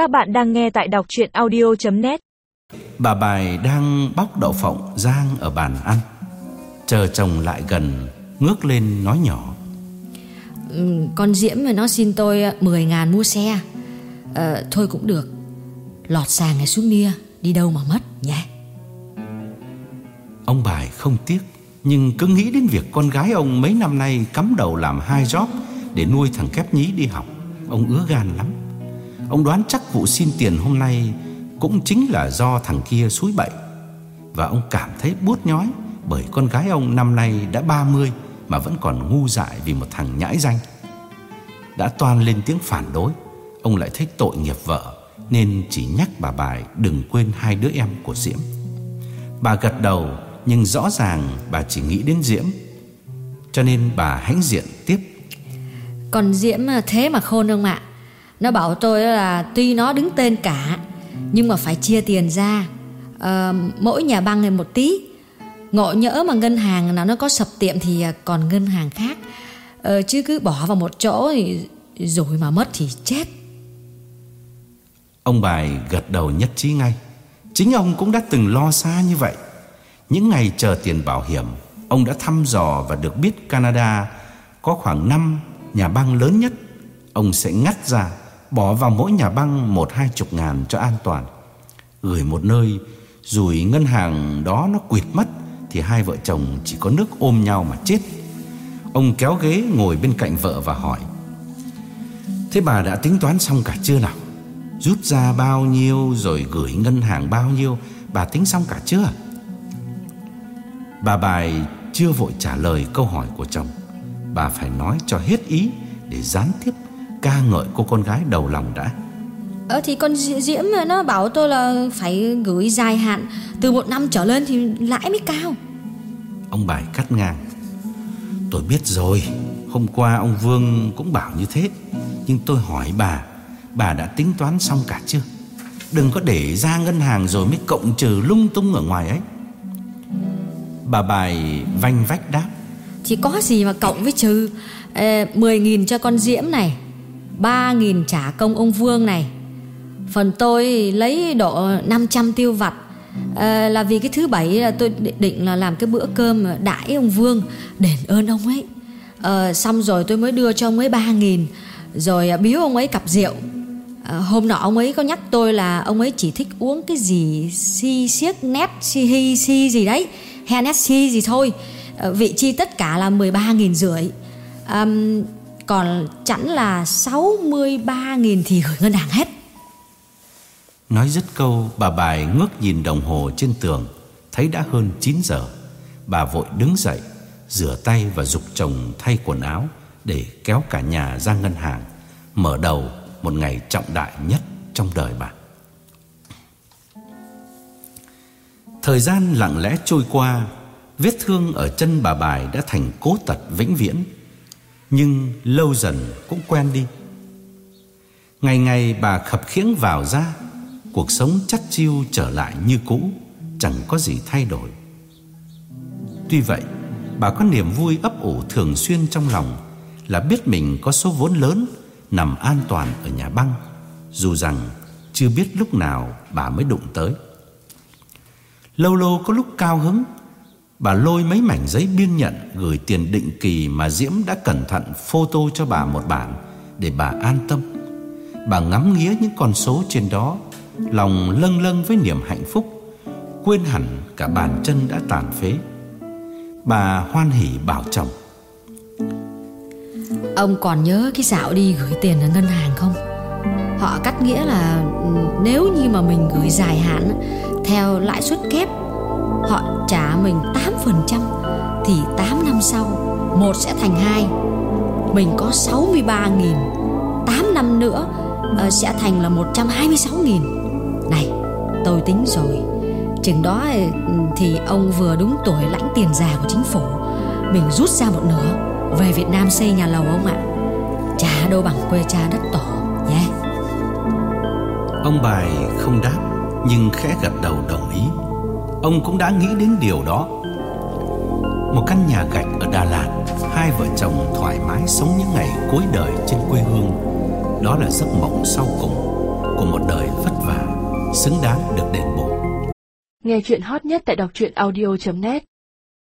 Các bạn đang nghe tại đọc chuyện audio.net Bà bài đang bóc đậu phộng rang ở bàn ăn. Chờ chồng lại gần Ngước lên nói nhỏ. Ừ, Con Diễm mà nó xin tôi 10 ngàn mua xe. Ờ, Thôi cũng được. Lọt sàng ngày xuống nia Đi đâu mà mất nhé. Ông bài không tiếc Nhưng cứ nghĩ đến việc con gái ông mấy năm nay Cắm đầu làm hai job Để nuôi thằng kép nhí đi học. Ông ứa gan lắm Ông đoán chắc vụ xin tiền hôm nay Cũng chính là do thằng kia suối bậy. Và ông cảm thấy buốt nhói Bởi con gái ông năm nay đã 30 Mà vẫn còn ngu dại vì một thằng nhãi danh. Đã toan lên tiếng phản đối, Ông lại thấy tội nghiệp vợ Nên chỉ nhắc bà bài đừng quên hai đứa em của Diễm. Bà gật đầu Nhưng rõ ràng bà chỉ nghĩ đến Diễm, Cho nên bà hãnh diện tiếp. Còn Diễm à, thế mà khôn ông ạ? Nó bảo tôi là Tuy nó đứng tên cả Nhưng mà phải chia tiền ra. À, Mỗi nhà băng này một tí. Ngộ nhỡ mà ngân hàng nào nó có sập tiệm Thì à, còn ngân hàng khác. À, Chứ cứ bỏ vào một chỗ thì Rồi mà mất thì chết. Ông bài gật đầu nhất trí ngay. Chính ông cũng đã từng lo xa như vậy. Những ngày chờ tiền bảo hiểm Ông đã thăm dò và được biết Canada Có khoảng 5 nhà băng lớn nhất. Ông sẽ ngắt ra Bỏ vào mỗi nhà băng một hai chục ngàn cho an toàn. Gửi một nơi Rồi ngân hàng đó nó quỵt mất, Thì hai vợ chồng chỉ có nước ôm nhau mà chết. Ông kéo ghế ngồi bên cạnh vợ và hỏi, Thế bà đã tính toán xong cả chưa nào? Rút ra bao nhiêu rồi gửi ngân hàng bao nhiêu? Bà tính xong cả chưa? Bà bài chưa vội trả lời câu hỏi của chồng. Bà phải nói cho hết ý Để gián tiếp ca ngợi cô con gái đầu lòng đã. Ờ thì con Di- Diễm nó bảo tôi là phải gửi dài hạn Từ một năm trở lên thì lãi mới cao. Ông bài cắt ngang. Tôi biết rồi Hôm qua ông Vương cũng bảo như thế. Nhưng tôi hỏi bà Bà đã tính toán xong cả chưa? Đừng có để ra ngân hàng rồi mới cộng trừ lung tung ở ngoài ấy. Bà bài vanh vách đáp. Thì có gì mà cộng với trừ ờ, 10.000 cho con Diễm này ba nghìn trả công ông Vương này. Phần tôi lấy độ 500 tiêu vặt. À, Là vì cái thứ bảy là tôi định- là làm cái bữa cơm đãi ông Vương Đền ơn ông ấy. À, Xong rồi tôi mới đưa cho ông ấy ba nghìn Rồi à, biếu ông ấy cặp rượu. À, Hôm nọ ông ấy có nhắc tôi là ông ấy chỉ thích uống cái gì si siếc nét si hi si gì đấy Hennessy gì thôi. À, Vị chi tất cả là 13.000 rưỡi. Còn chẵn là 63.000 thì gửi ngân hàng hết. Nói dứt câu, bà bài ngước nhìn đồng hồ trên tường, Thấy đã hơn 9 giờ. Bà vội đứng dậy, Rửa tay và dục chồng thay quần áo Để kéo cả nhà ra ngân hàng, Mở đầu một ngày trọng đại nhất trong đời bà. Thời gian lặng lẽ trôi qua, Vết thương ở chân bà bài đã thành cố tật vĩnh viễn. Nhưng lâu dần cũng quen đi. Ngày ngày bà khập khiễng vào ra, Cuộc sống chắt chiu trở lại như cũ, Chẳng có gì thay đổi. Tuy vậy, Bà có niềm vui ấp ủ thường xuyên trong lòng Là biết mình có số vốn lớn Nằm an toàn ở nhà băng, Dù rằng chưa biết lúc nào bà mới đụng tới. Lâu lâu có lúc cao hứng Bà lôi mấy mảnh giấy biên nhận Gửi tiền định kỳ mà Diễm đã cẩn thận photo cho bà một bản Để bà an tâm. Bà ngắm nghía những con số trên đó, Lòng lâng lâng với niềm hạnh phúc, Quên hẳn cả bàn chân đã tàn phế. Bà hoan hỉ bảo chồng. Ông còn nhớ cái dạo đi gửi tiền ở ngân hàng không? Họ cắt nghĩa là ừ, nếu như mà mình gửi dài hạn, theo lãi suất kép, họ trả mình thì 8 năm sau một sẽ thành hai. Mình có 63.000 8 năm nữa ờ, sẽ thành là 126.000 này tôi tính rồi. Chừng đó ừ, thì ông vừa đúng tuổi lãnh tiền già của chính phủ mình rút ra một nửa về Việt Nam xây nhà lầu ông ạ. Chả đâu bằng quê cha đất tổ nhé. Yeah. Ông bài không đáp Nhưng khẽ gật đầu đồng ý. Ông cũng đã nghĩ đến điều đó. Một căn nhà gạch ở Đà Lạt, Hai vợ chồng thoải mái sống những ngày cuối đời trên quê hương. Đó là giấc mộng sau cùng của một đời vất vả, xứng đáng được đền bù. Nghe chuyện hot nhất tại đọc truyện audio.net